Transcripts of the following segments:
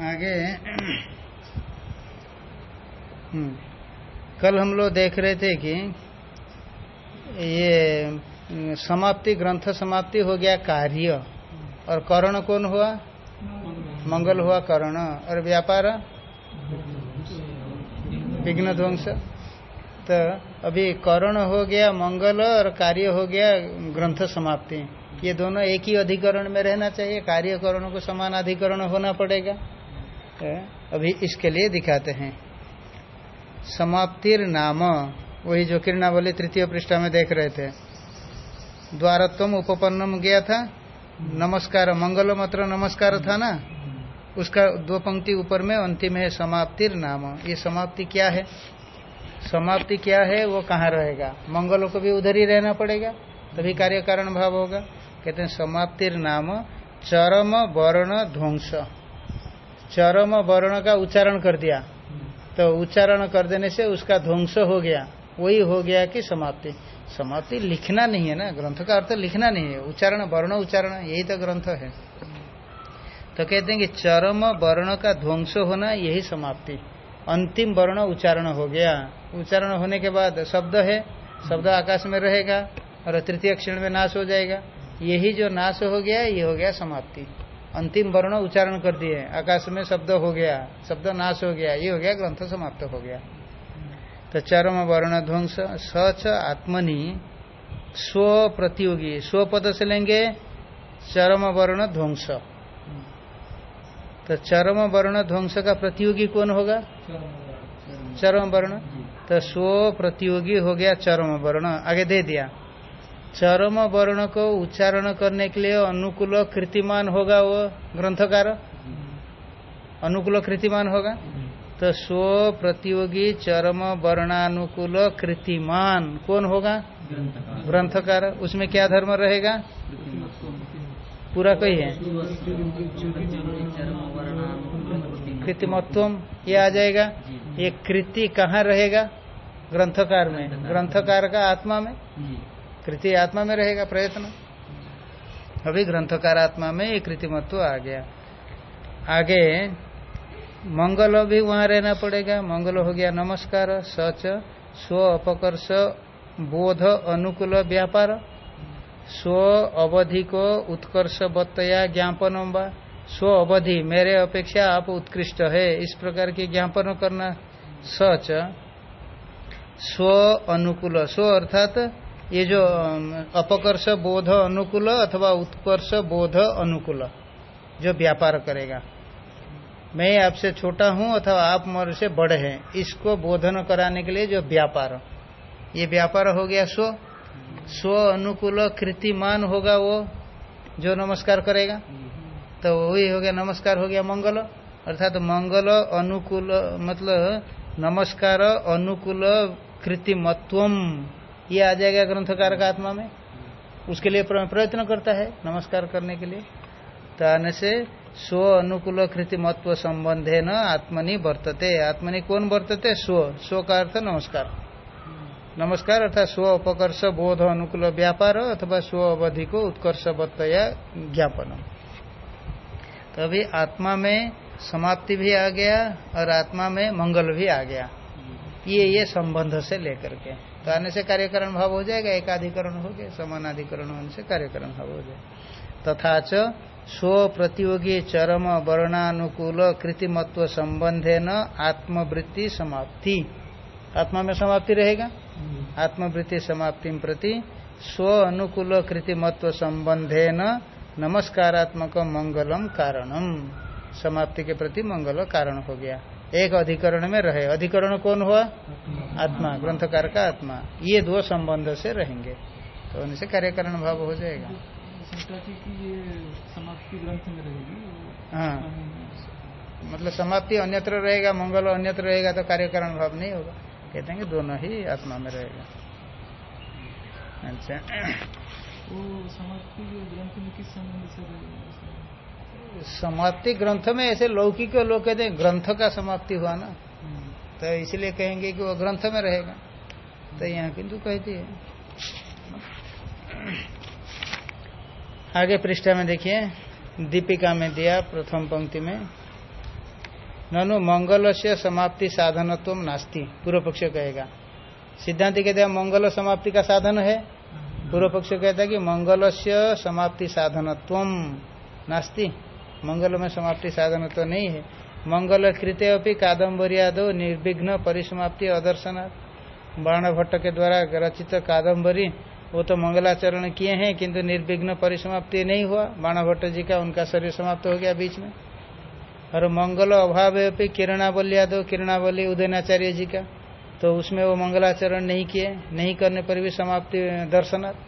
आगे हम्म, कल हम लोग देख रहे थे कि ये समाप्ति ग्रंथ समाप्ति हो गया कार्य। और करण कौन हुआ? मंगल हुआ करण। और व्यापार? विघ्न ध्वंस तो अभी करण हो गया मंगल और कार्य हो गया ग्रंथ समाप्ति। ये दोनों एक ही अधिकरण में रहना चाहिए। कार्य करण को समान अधिकरण होना पड़ेगा। अभी इसके लिए दिखाते हैं। समाप्तिर नाम, वही जो किरणावली तृतीय पृष्ठा में देख रहे थे। द्वारत्व उपपन्नम गया था, नमस्कार मंगल मात्र नमस्कार था ना? उसका दो पंक्ति ऊपर में, अंतिम है समाप्तिर नाम। ये समाप्ति क्या है? समाप्ति क्या है, वो कहाँ रहेगा? मंगलों को भी उधर ही रहना पड़ेगा, तभी कार्य कारण भाव होगा। कहते हैं समाप्तिर नाम, चरम वर्ण ध्वंस। चरम वर्ण का उच्चारण कर दिया। तो उच्चारण कर देने से उसका ध्वंस हो गया। वही हो गया कि समाप्ति। समाप्ति लिखना नहीं है ना? ग्रंथ का अर्थ लिखना नहीं है। उच्चारण, वर्ण उच्चारण, यही तो ग्रंथ है। तो कहते हैं कि चरम वर्ण का ध्वंस होना यही समाप्ति। अंतिम वर्ण उच्चारण हो गया। उच्चारण होने के बाद शब्द है। शब्द आकाश में रहेगा और तृतीय क्षण में नाश हो जाएगा। यही जो नाश हो गया, ये हो गया समाप्ति। अंतिम वर्ण उच्चारण कर दिए। आकाश में शब्द हो गया, शब्द नाश हो गया, ये हो गया, ग्रंथ समाप्त हो गया। तो चरम वर्ण ध्वंस, सच आत्मनि, स्व प्रतियोगी, स्व पद से लेंगे चरम वर्ण ध्वंस। तो चरम वर्ण ध्वंस का प्रतियोगी कौन होगा? चरम वर्ण। तो स्व प्रतियोगी हो गया चरम वर्ण। आगे दे दिया। चरम वर्ण को उच्चारण करने के लिए अनुकूल कृतिमान होगा वो ग्रंथकार? अनुकूल कृतिमान होगा? तो स्व प्रतियोगी चरम वर्णानुकूल कृतिमान कौन होगा? ग्रंथकार। उसमें क्या धर्म रहेगा? पूरा कोई है। कृतिमत्व ये आ जाएगा। ये कृति कहाँ रहेगा? ग्रंथकार में। ग्रंथकार। का आत्मा में। कृति आत्मा में रहेगा प्रयत्न। अभी ग्रंथकार आत्मा में ये कृतिमत्व आ गया। आगे मंगल भी वहाँ रहना पड़ेगा। मंगल हो गया नमस्कार, सच, स्व अपकर्ष, बोध, अनुकूल, व्यापार। स्व अवधि को उत्कर्ष बतया ज्ञापन स्व अवधि, मेरे अपेक्षा आप उत्कृष्ट है। इस प्रकार की ज्ञापन करना। सच, स्व अनुकूल। स्व अर्थात ये जो अपकर्ष बोध अनुकूल अथवा उत्कर्ष बोध अनुकूल, जो व्यापार करेगा। मैं आपसे छोटा हूँ अथवा आप मेरे से बड़े हैं, इसको बोधन कराने के लिए जो व्यापार। ये व्यापार हो गया स्व। स्व अनुकूल कृतिमान होगा वो, जो नमस्कार करेगा। तो वही हो गया नमस्कार, हो गया मंगल। अर्थात तो मंगल अनुकूल मतलब नमस्कार अनुकूल कृतिमत्वम। ये आ जाएगा ग्रंथकार का आत्मा में। उसके लिए प्रयत्न करता है, नमस्कार करने के लिए। तो आने से स्व अनुकूल कृतिमत्व संबंधे न आत्मनि वर्तते। आत्मनि कौन वर्तते? स्व। स्व का अर्थ नमस्कार। नमस्कार अर्थात स्व उपकर्ष, बोध, अनुकूल व्यापार अथवा स्व अवधि को उत्कर्ष या ज्ञापन। तो अभी आत्मा में समाप्ति भी आ गया और आत्मा में मंगल भी आ गया। ये ये संबंध से लेकर के। तो आने से कार्यकरण भाव हो जाएगा एकाधिकरण हो गया समानाधिकरण होने से कार्यकरण भाव हो जाएगा। तथा च स्व प्रतियोगी चरम वर्णानुकूल कृतिमत्व संबंधे न आत्मवृत्ति समाप्ति। आत्मा में समाप्ति रहेगा? आत्मवृत्ति समाप्ति प्रति स्व अनुकूल कृतिमत्व संबंधे न नमस्कारात्मक मंगलम कारणम। समाप्ति के प्रति मंगल कारण हो गया। एक अधिकरण में रहे। अधिकरण कौन हुआ? आत्मा, ग्रंथकार का आत्मा। ये दो संबंध से रहेंगे। तो उनसे कार्यकरण भाव हो जाएगा। हाँ। मतलब समाप्ति अन्यत्र रहेगा, मंगल अन्यत्र रहेगा तो कार्यकरण भाव नहीं होगा। कहते हैं कि दोनों ही आत्मा में रहेगा। अच्छा। वो समाप्ति ग्रंथ में किस संबंध से समाप्ति ग्रंथ में ऐसे लौकिक लोग कहते हैं, ग्रंथ का समाप्ति हुआ ना। तो इसलिए कहेंगे कि वो ग्रंथ में रहेगा। तो यहाँ किंतु कहती है। आगे पृष्ठा में देखिए। दीपिका में दिया प्रथम पंक्ति में। ननु मंगल से समाप्ति साधनत्व नास्ती, पूर्व पक्ष कहेगा। सिद्धांत कहते हैं, मंगल समाप्ति का साधन है। पूर्व पक्ष कहता है कि मंगल से समाप्ति साधनत्व। नास्ती। मंगल में समाप्ति साधन तो नहीं है। मंगल कृत्य अपनी कादम्बरियादो निर्विघ्न परिसमाप्ति अदर्शन बाण भट्ट के द्वारा रचित कादम्बरी, वो तो मंगलाचरण किए हैं, किंतु निर्विघ्न परिसमाप्ति नहीं हुआ। बाण भट्ट जी का उनका शरीर समाप्त हो गया बीच में। और मंगल अभाव है किरणावली किरणावली उदयनाचार्य जी का। तो उसमें वो मंगलाचरण नहीं किए, नहीं करने पर भी समाप्ति दर्शनार्थ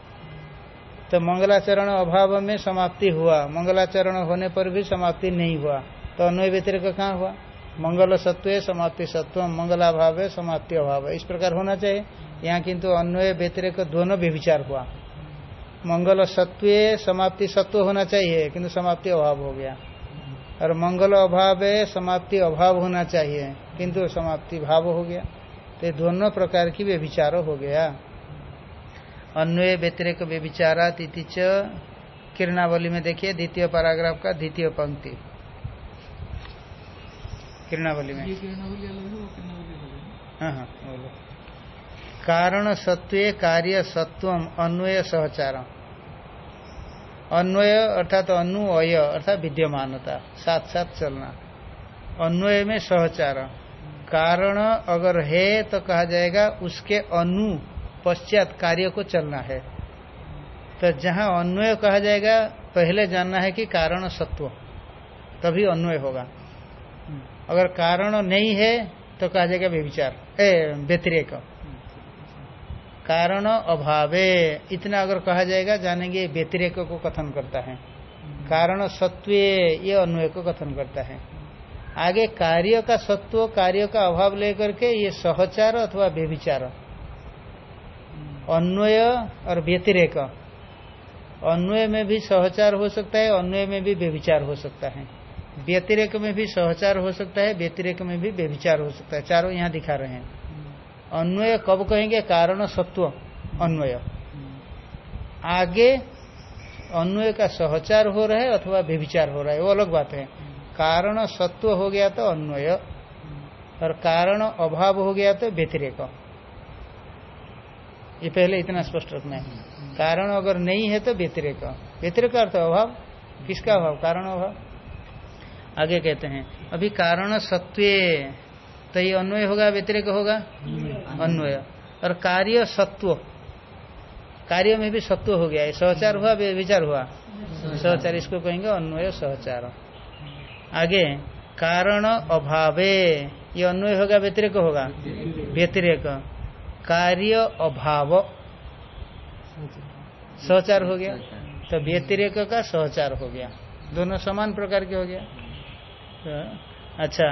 तो मंगलाचरण अभाव में समाप्ति हुआ। मंगलाचरण होने पर भी समाप्ति नहीं हुआ। तो अन्वय व्यतिरिक कहाँ हुआ? मंगल सत्व, समाप्ति सत्व मंगलाभाव, समाप्ति अभाव। इस प्रकार होना चाहिए। यहाँ किंतु अन्वय व्यतिरिक दोनों व्यभिचार हुआ। मंगल सत्व, समाप्ति सत्व होना चाहिए, किंतु समाप्ति अभाव हो गया। और मंगल अभाव, समाप्ति अभाव होना चाहिए, किंतु समाप्ति भाव हो गया। तो दोनों प्रकार की व्यभिचार हो गया। अन्वय व्यतिरेक व्यभिचारा तिथि किरणावली में देखिए द्वितीय पैराग्राफ का द्वितीय पंक्ति। किरणावली में। हाँ हाँ। बोलो कारण सत्व कार्य सत्व अन्वय सहचार अन्वय अर्थात तो अनुअय अर्थात विद्यमानता साथ साथ चलना। अन्वय में सहचार कारण अगर है तो कहा जाएगा उसके अनु पश्चात कार्य को चलना है। तो जहाँ अन्वय कहा जाएगा, पहले जानना है कि कारण सत्व, तभी अन्वय होगा। अगर कारण नहीं है तो कहा जाएगा व्यविचार व्यतिरेक। कारण अभावे, इतना अगर कहा जाएगा, जानेंगे व्यतिरेक को कथन करता है। कारण सत्व, ये अन्वय को कथन करता है। आगे कार्य का सत्व, कार्य का अभाव लेकर के ये सहचार अथवा व्यभिचार अन्वय और व्यतिरेक। अन्वय में भी सहचार हो सकता है, अन्वय में भी व्यभिचार हो सकता है। व्यतिरेक में भी सहचार हो सकता है, व्यतिरेक में भी व्यभिचार हो सकता है। चारों यहाँ दिखा रहे हैं। अन्वय कब कहेंगे? कारण सत्व, अन्वय। आगे अन्वय का सहचार हो रहा है अथवा व्यभिचार हो रहा है, वो अलग बात है। कारण सत्व हो गया तो अन्वय, और कारण अभाव हो गया तो व्यतिरेक। ये पहले इतना स्पष्ट रखना है। कारण अगर नहीं है तो व्यतिरेक। व्यतिरेक अर्थ अभाव। किसका अभाव? कारण अभाव। आगे कहते हैं, अभी कारण सत्व तो ये अन्वय होगा, व्यतिरेक होगा? अन्वय। और कार्य सत्व। कार्य में भी सत्व हो गया। है सहचार हुआ विचार हुआ? सहचार। इसको कहेंगे अन्वय सहचार। आगे, कारण अभावे। ये अन्वय होगा, व्यतिरेक होगा? व्यतिरेक। कार्य अभाव। सहचार हो गया। तो व्यतिरेक का सहचार हो गया। दोनों समान प्रकार के हो गया। तो अच्छा